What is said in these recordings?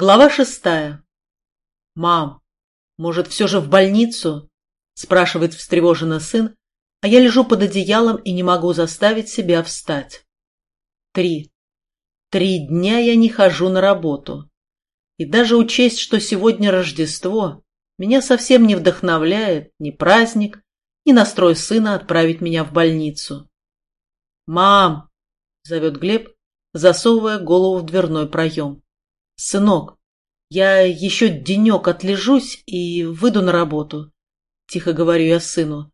Глава шестая. «Мам, может, все же в больницу?» – спрашивает встревоженно сын, а я лежу под одеялом и не могу заставить себя встать. Три. Три дня я не хожу на работу. И даже учесть, что сегодня Рождество, меня совсем не вдохновляет ни праздник, ни настрой сына отправить меня в больницу. «Мам!» – зовет Глеб, засовывая голову в дверной проем. «Сынок, я еще денек отлежусь и выйду на работу», — тихо говорю я сыну.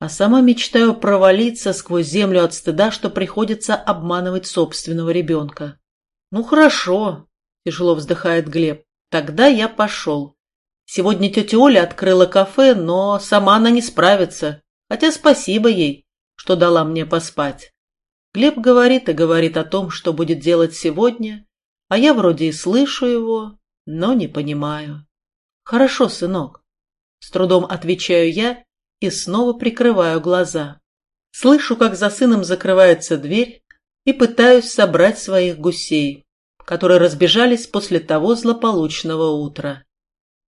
А сама мечтаю провалиться сквозь землю от стыда, что приходится обманывать собственного ребенка. «Ну хорошо», — тяжело вздыхает Глеб, — «тогда я пошел. Сегодня тетя Оля открыла кафе, но сама она не справится, хотя спасибо ей, что дала мне поспать». Глеб говорит и говорит о том, что будет делать сегодня, а я вроде и слышу его, но не понимаю. Хорошо, сынок. С трудом отвечаю я и снова прикрываю глаза. Слышу, как за сыном закрывается дверь и пытаюсь собрать своих гусей, которые разбежались после того злополучного утра.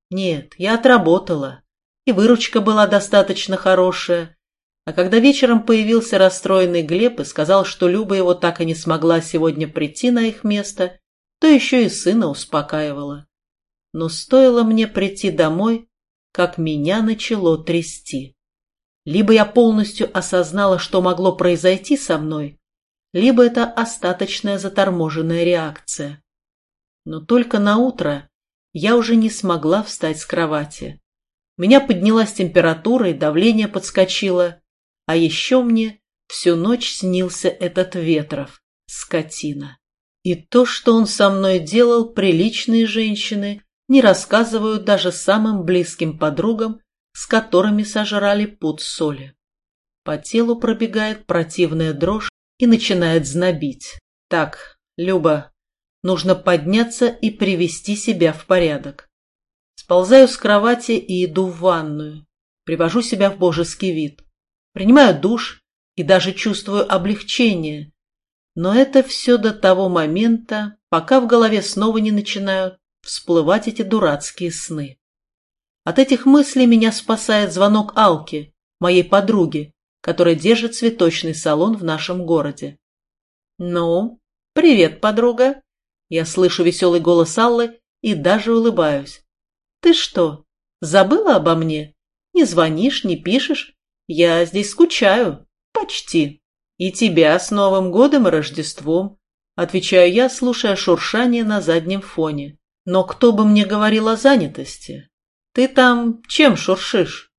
Нет, я отработала, и выручка была достаточно хорошая, а когда вечером появился расстроенный Глеб и сказал, что Люба его так и не смогла сегодня прийти на их место, то еще и сына успокаивала. Но стоило мне прийти домой, как меня начало трясти. Либо я полностью осознала, что могло произойти со мной, либо это остаточная заторможенная реакция. Но только на утро я уже не смогла встать с кровати. Меня поднялась температура и давление подскочило, а еще мне всю ночь снился этот Ветров, скотина. И то, что он со мной делал, приличные женщины не рассказывают даже самым близким подругам, с которыми сожрали пуд соли. По телу пробегает противная дрожь и начинает знобить. Так, Люба, нужно подняться и привести себя в порядок. Сползаю с кровати и иду в ванную. Привожу себя в божеский вид. Принимаю душ и даже чувствую облегчение, но это все до того момента, пока в голове снова не начинают всплывать эти дурацкие сны. От этих мыслей меня спасает звонок Алки, моей подруги, которая держит цветочный салон в нашем городе. «Ну, привет, подруга!» Я слышу веселый голос Аллы и даже улыбаюсь. «Ты что, забыла обо мне? Не звонишь, не пишешь? Я здесь скучаю. Почти». «И тебя с Новым годом и Рождеством», — отвечаю я, слушая шуршание на заднем фоне. «Но кто бы мне говорил о занятости? Ты там чем шуршишь?»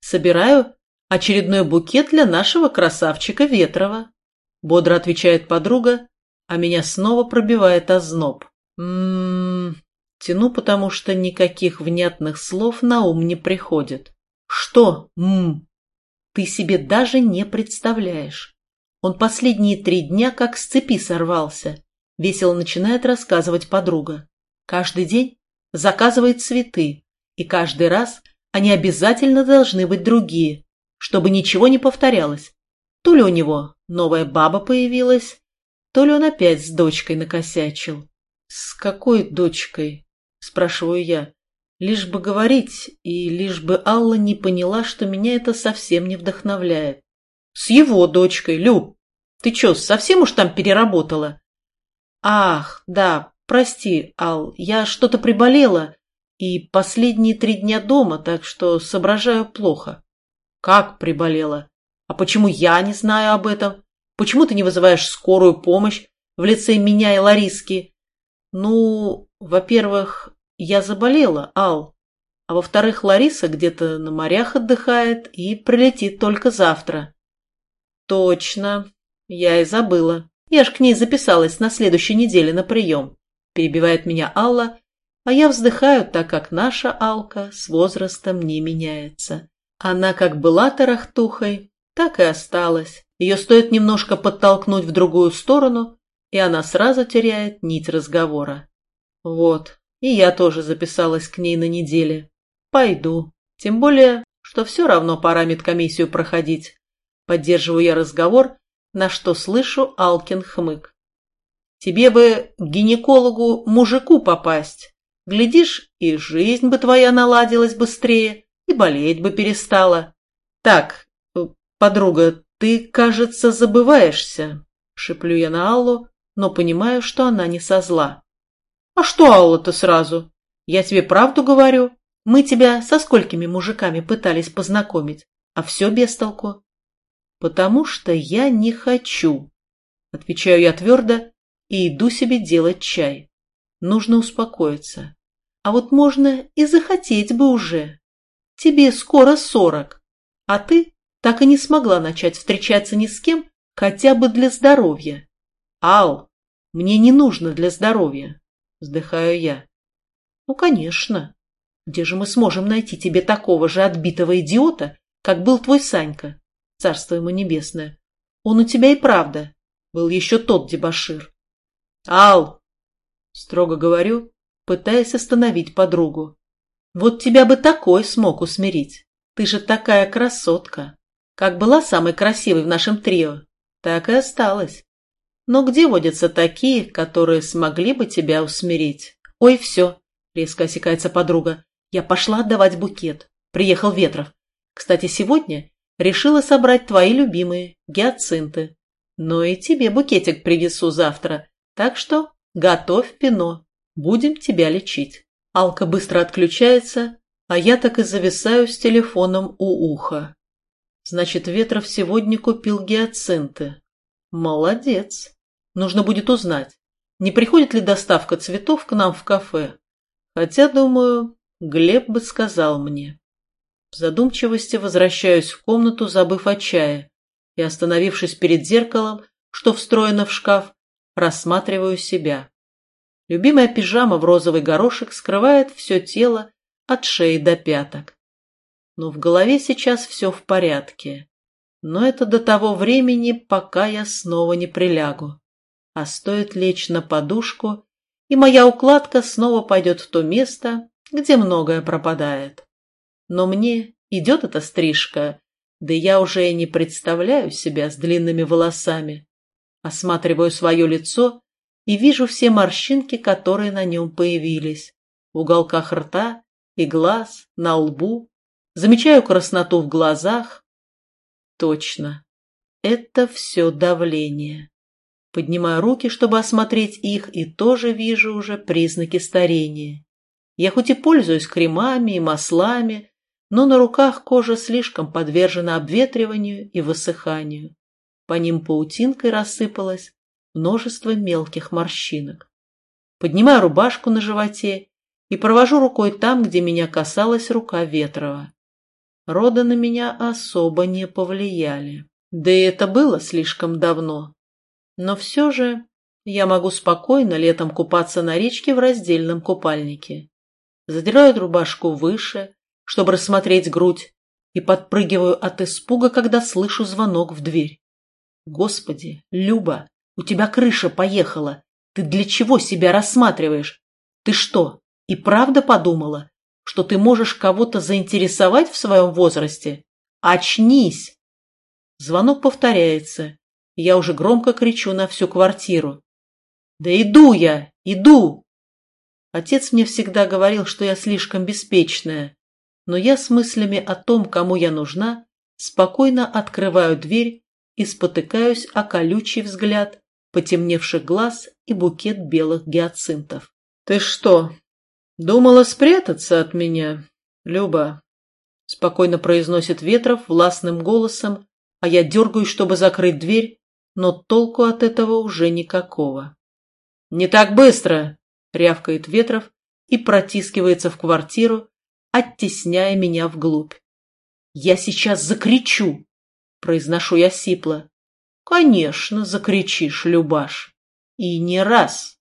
«Собираю очередной букет для нашего красавчика Ветрова», — бодро отвечает подруга, а меня снова пробивает озноб. «М-м-м...» Тяну, потому что никаких внятных слов на ум не приходит. «Что? М-м-м?» Ты себе даже не представляешь. Он последние три дня как с цепи сорвался. Весело начинает рассказывать подруга. Каждый день заказывает цветы, и каждый раз они обязательно должны быть другие, чтобы ничего не повторялось. То ли у него новая баба появилась, то ли он опять с дочкой накосячил. «С какой дочкой?» – спрашиваю я. Лишь бы говорить, и лишь бы Алла не поняла, что меня это совсем не вдохновляет. С его дочкой, Люб. Ты что, совсем уж там переработала? Ах, да, прости, Ал, я что-то приболела и последние три дня дома, так что соображаю плохо. Как приболела? А почему я не знаю об этом? Почему ты не вызываешь скорую помощь в лице меня и Лариски? Ну, во-первых, я заболела, Ал. А во-вторых, Лариса где-то на морях отдыхает и прилетит только завтра. «Точно. Я и забыла. Я ж к ней записалась на следующей неделе на прием», – перебивает меня Алла, а я вздыхаю, так как наша Алка с возрастом не меняется. Она как была тарахтухой, так и осталась. Ее стоит немножко подтолкнуть в другую сторону, и она сразу теряет нить разговора. Вот, и я тоже записалась к ней на неделе. Пойду. Тем более, что все равно пора медкомиссию проходить. Поддерживаю я разговор, на что слышу Алкин хмык. Тебе бы к гинекологу-мужику попасть. Глядишь, и жизнь бы твоя наладилась быстрее, и болеть бы перестала. Так, подруга, ты, кажется, забываешься. Шиплю я на Аллу, но понимаю, что она не со зла. А что Алла-то сразу? Я тебе правду говорю. Мы тебя со сколькими мужиками пытались познакомить, а все без толку. Потому что я не хочу. Отвечаю я твердо и иду себе делать чай. Нужно успокоиться. А вот можно и захотеть бы уже. Тебе скоро сорок, а ты так и не смогла начать встречаться ни с кем, хотя бы для здоровья. Ал, мне не нужно для здоровья, вздыхаю я. Ну, конечно. Где же мы сможем найти тебе такого же отбитого идиота, как был твой Санька? Царство ему небесное. Он у тебя и правда был еще тот дебошир. Ал, строго говорю, пытаясь остановить подругу. Вот тебя бы такой смог усмирить. Ты же такая красотка. Как была самой красивой в нашем трио, так и осталась. Но где водятся такие, которые смогли бы тебя усмирить? Ой, все, резко осекается подруга. Я пошла отдавать букет. Приехал Ветров. Кстати, сегодня решила собрать твои любимые гиацинты. Но и тебе букетик принесу завтра, так что готовь пино. Будем тебя лечить. Алка быстро отключается, а я так и зависаю с телефоном у уха. Значит, Ветров сегодня купил гиацинты. Молодец. Нужно будет узнать, не приходит ли доставка цветов к нам в кафе. Хотя, думаю, Глеб бы сказал мне. В задумчивости возвращаюсь в комнату, забыв о чае, и, остановившись перед зеркалом, что встроено в шкаф, рассматриваю себя. Любимая пижама в розовый горошек скрывает все тело от шеи до пяток. Но в голове сейчас все в порядке. Но это до того времени, пока я снова не прилягу. А стоит лечь на подушку, и моя укладка снова пойдет в то место, где многое пропадает. Но мне идет эта стрижка, да я уже и не представляю себя с длинными волосами. Осматриваю свое лицо и вижу все морщинки, которые на нем появились. В уголках рта и глаз, на лбу, Замечаю красноту в глазах. Точно. Это все давление. Поднимаю руки, чтобы осмотреть их, и тоже вижу уже признаки старения. Я хоть и пользуюсь кремами и маслами, но на руках кожа слишком подвержена обветриванию и высыханию. По ним паутинкой рассыпалось множество мелких морщинок. Поднимаю рубашку на животе и провожу рукой там, где меня касалась рука Ветрова роды на меня особо не повлияли. Да и это было слишком давно. Но все же я могу спокойно летом купаться на речке в раздельном купальнике. Задираю рубашку выше, чтобы рассмотреть грудь, и подпрыгиваю от испуга, когда слышу звонок в дверь. Господи, Люба, у тебя крыша поехала. Ты для чего себя рассматриваешь? Ты что, и правда подумала, что ты можешь кого-то заинтересовать в своем возрасте? Очнись! Звонок повторяется. Я уже громко кричу на всю квартиру. «Да иду я! Иду!» Отец мне всегда говорил, что я слишком беспечная, но я с мыслями о том, кому я нужна, спокойно открываю дверь и спотыкаюсь о колючий взгляд, потемневших глаз и букет белых гиацинтов. «Ты что, «Думала спрятаться от меня, Люба», — спокойно произносит Ветров властным голосом, а я дергаюсь, чтобы закрыть дверь, но толку от этого уже никакого. «Не так быстро!» — рявкает Ветров и протискивается в квартиру, оттесняя меня вглубь. «Я сейчас закричу!» — произношу я сипло. «Конечно, закричишь, Любаш. И не раз!»